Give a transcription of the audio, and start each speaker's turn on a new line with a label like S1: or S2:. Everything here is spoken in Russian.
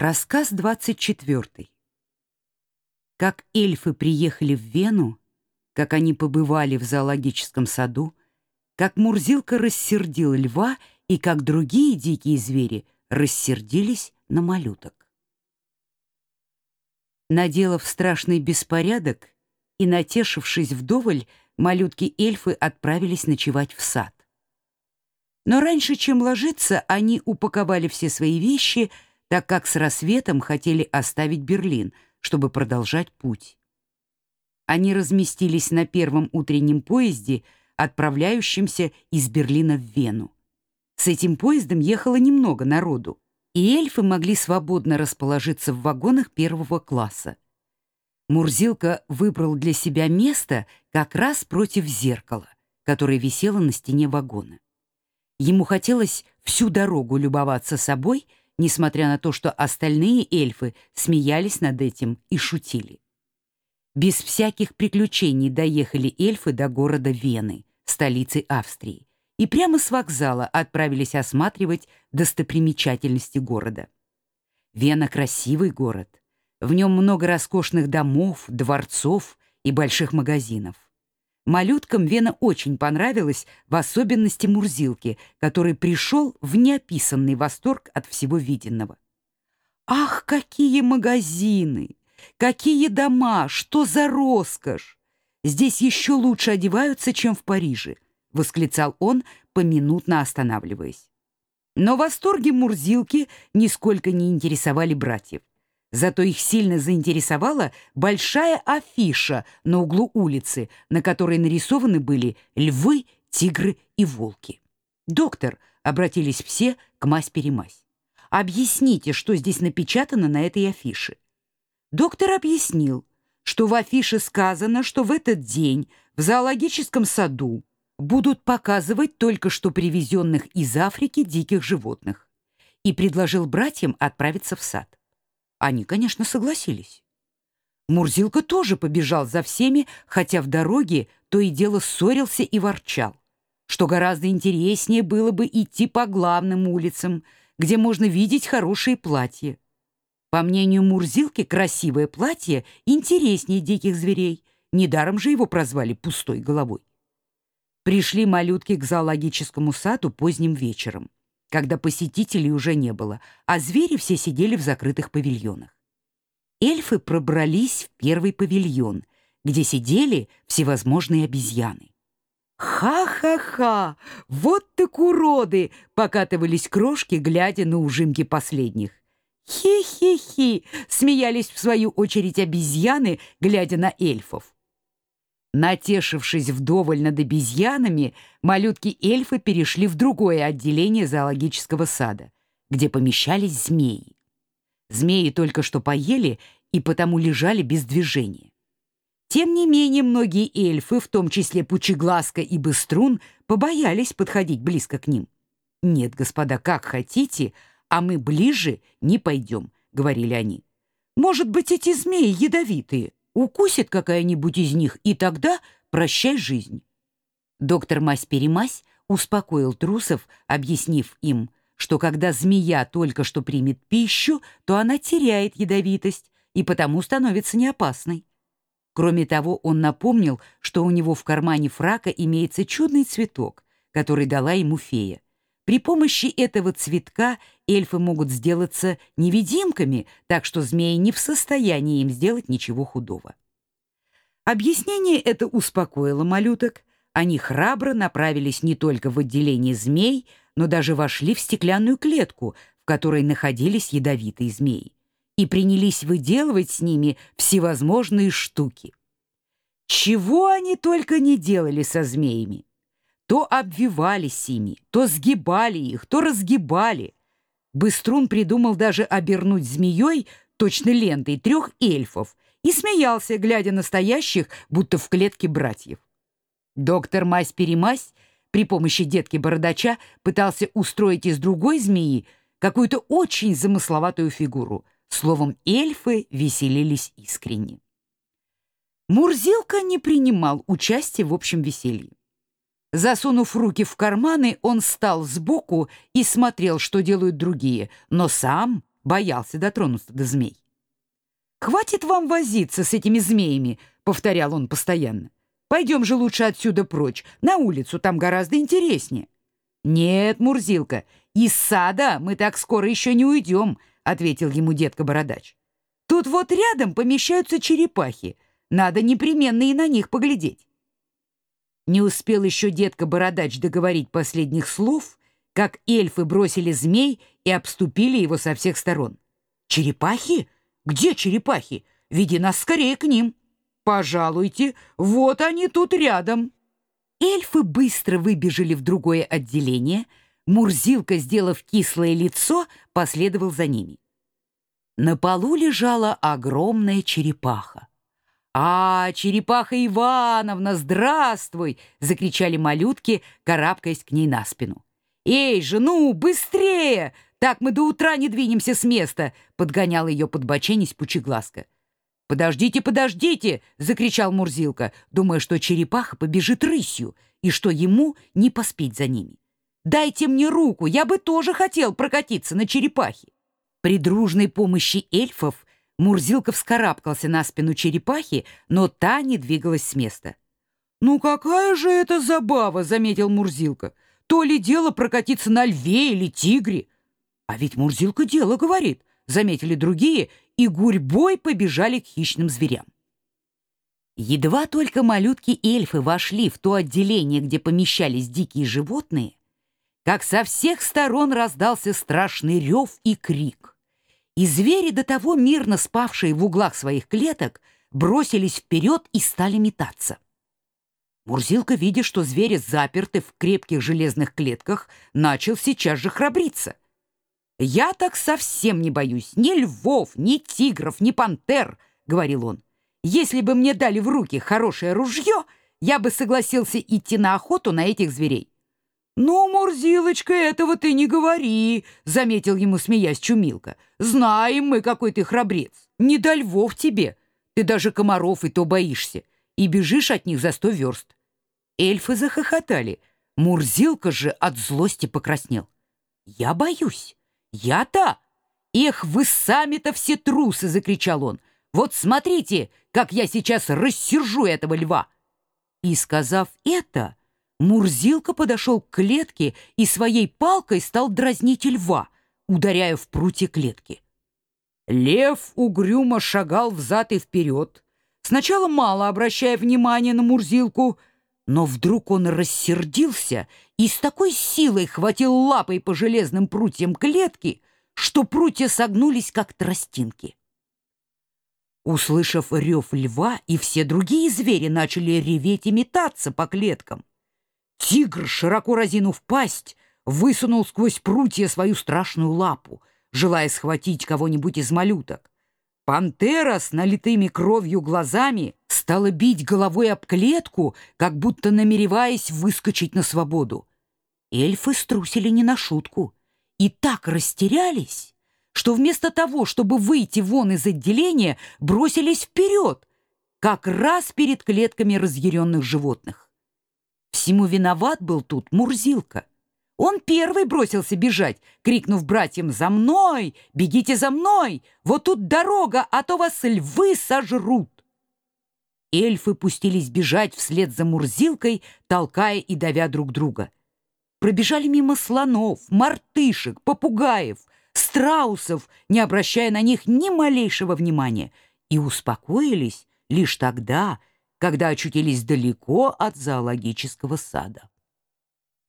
S1: Рассказ 24. Как эльфы приехали в Вену, как они побывали в зоологическом саду, как Мурзилка рассердил льва и как другие дикие звери рассердились на малюток. Наделав страшный беспорядок и натешившись вдоволь, малютки-эльфы отправились ночевать в сад. Но раньше, чем ложиться, они упаковали все свои вещи — так как с рассветом хотели оставить Берлин, чтобы продолжать путь. Они разместились на первом утреннем поезде, отправляющемся из Берлина в Вену. С этим поездом ехало немного народу, и эльфы могли свободно расположиться в вагонах первого класса. Мурзилка выбрал для себя место как раз против зеркала, которое висело на стене вагона. Ему хотелось всю дорогу любоваться собой несмотря на то, что остальные эльфы смеялись над этим и шутили. Без всяких приключений доехали эльфы до города Вены, столицы Австрии, и прямо с вокзала отправились осматривать достопримечательности города. Вена — красивый город. В нем много роскошных домов, дворцов и больших магазинов. Малюткам Вена очень понравилась, в особенности Мурзилке, который пришел в неописанный восторг от всего виденного. «Ах, какие магазины! Какие дома! Что за роскошь! Здесь еще лучше одеваются, чем в Париже!» — восклицал он, поминутно останавливаясь. Но восторги Мурзилки нисколько не интересовали братьев. Зато их сильно заинтересовала большая афиша на углу улицы, на которой нарисованы были львы, тигры и волки. «Доктор», — обратились все к мась-перемась, — «объясните, что здесь напечатано на этой афише». Доктор объяснил, что в афише сказано, что в этот день в зоологическом саду будут показывать только что привезенных из Африки диких животных, и предложил братьям отправиться в сад. Они, конечно, согласились. Мурзилка тоже побежал за всеми, хотя в дороге то и дело ссорился и ворчал, что гораздо интереснее было бы идти по главным улицам, где можно видеть хорошие платья. По мнению Мурзилки, красивое платье интереснее диких зверей, недаром же его прозвали пустой головой. Пришли малютки к зоологическому саду поздним вечером когда посетителей уже не было, а звери все сидели в закрытых павильонах. Эльфы пробрались в первый павильон, где сидели всевозможные обезьяны. «Ха-ха-ха! Вот так уроды!» — покатывались крошки, глядя на ужимки последних. «Хи-хи-хи!» — смеялись в свою очередь обезьяны, глядя на эльфов. Натешившись вдоволь над обезьянами, малютки-эльфы перешли в другое отделение зоологического сада, где помещались змеи. Змеи только что поели и потому лежали без движения. Тем не менее, многие эльфы, в том числе Пучеглазка и Быструн, побоялись подходить близко к ним. «Нет, господа, как хотите, а мы ближе не пойдем», — говорили они. «Может быть, эти змеи ядовитые?» Укусит какая-нибудь из них, и тогда прощай жизнь. Доктор Мась-Перемась успокоил трусов, объяснив им, что когда змея только что примет пищу, то она теряет ядовитость и потому становится неопасной. Кроме того, он напомнил, что у него в кармане фрака имеется чудный цветок, который дала ему фея. При помощи этого цветка эльфы могут сделаться невидимками, так что змеи не в состоянии им сделать ничего худого. Объяснение это успокоило малюток. Они храбро направились не только в отделение змей, но даже вошли в стеклянную клетку, в которой находились ядовитые змеи, и принялись выделывать с ними всевозможные штуки. Чего они только не делали со змеями! То обвивались ими, то сгибали их, то разгибали. Быструн придумал даже обернуть змеей, точно лентой, трех эльфов и смеялся, глядя на стоящих, будто в клетке братьев. Доктор Мась-Перемась при помощи детки-бородача пытался устроить из другой змеи какую-то очень замысловатую фигуру. Словом, эльфы веселились искренне. Мурзилка не принимал участия в общем веселье. Засунув руки в карманы, он стал сбоку и смотрел, что делают другие, но сам боялся дотронуться до змей. «Хватит вам возиться с этими змеями», — повторял он постоянно. «Пойдем же лучше отсюда прочь, на улицу, там гораздо интереснее». «Нет, Мурзилка, из сада мы так скоро еще не уйдем», — ответил ему детка-бородач. «Тут вот рядом помещаются черепахи. Надо непременно и на них поглядеть». Не успел еще детка-бородач договорить последних слов, как эльфы бросили змей и обступили его со всех сторон. «Черепахи? Где черепахи? Веди нас скорее к ним!» «Пожалуйте, вот они тут рядом!» Эльфы быстро выбежали в другое отделение. Мурзилка, сделав кислое лицо, последовал за ними. На полу лежала огромная черепаха. «А, черепаха Ивановна, здравствуй!» — закричали малютки, карабкаясь к ней на спину. «Эй же, ну, быстрее! Так мы до утра не двинемся с места!» — подгонял ее подбоченись пучеглазка. «Подождите, подождите!» — закричал Мурзилка, думая, что черепаха побежит рысью и что ему не поспеть за ними. «Дайте мне руку, я бы тоже хотел прокатиться на черепахе!» При дружной помощи эльфов Мурзилка вскарабкался на спину черепахи, но та не двигалась с места. «Ну какая же это забава!» — заметил Мурзилка. «То ли дело прокатиться на льве или тигре!» «А ведь Мурзилка дело говорит!» — заметили другие, и гурьбой побежали к хищным зверям. Едва только малютки-эльфы вошли в то отделение, где помещались дикие животные, как со всех сторон раздался страшный рев и крик — и звери, до того мирно спавшие в углах своих клеток, бросились вперед и стали метаться. Мурзилка, видя, что звери заперты в крепких железных клетках, начал сейчас же храбриться. «Я так совсем не боюсь ни львов, ни тигров, ни пантер», — говорил он. «Если бы мне дали в руки хорошее ружье, я бы согласился идти на охоту на этих зверей». «Ну, Мурзилочка, этого ты не говори», — заметил ему, смеясь, Чумилка. «Знаем мы, какой ты храбрец. Не до львов тебе. Ты даже комаров и то боишься. И бежишь от них за сто верст». Эльфы захохотали. Мурзилка же от злости покраснел. «Я боюсь. Я-то! Эх, вы сами-то все трусы!» — закричал он. «Вот смотрите, как я сейчас рассержу этого льва!» И, сказав это, Мурзилка подошел к клетке и своей палкой стал дразнить льва, ударяя в прутья клетки. Лев угрюмо шагал взад и вперед, сначала мало обращая внимания на Мурзилку, но вдруг он рассердился и с такой силой хватил лапой по железным прутьям клетки, что прутья согнулись, как тростинки. Услышав рев льва, и все другие звери начали реветь и метаться по клеткам. Тигр, широко разинув пасть, высунул сквозь прутья свою страшную лапу, желая схватить кого-нибудь из малюток. Пантера с налитыми кровью глазами стала бить головой об клетку, как будто намереваясь выскочить на свободу. Эльфы струсили не на шутку и так растерялись, что вместо того, чтобы выйти вон из отделения, бросились вперед, как раз перед клетками разъяренных животных. Всему виноват был тут Мурзилка. Он первый бросился бежать, крикнув братьям «За мной! Бегите за мной! Вот тут дорога, а то вас львы сожрут!» Эльфы пустились бежать вслед за Мурзилкой, толкая и давя друг друга. Пробежали мимо слонов, мартышек, попугаев, страусов, не обращая на них ни малейшего внимания, и успокоились лишь тогда, когда очутились далеко от зоологического сада.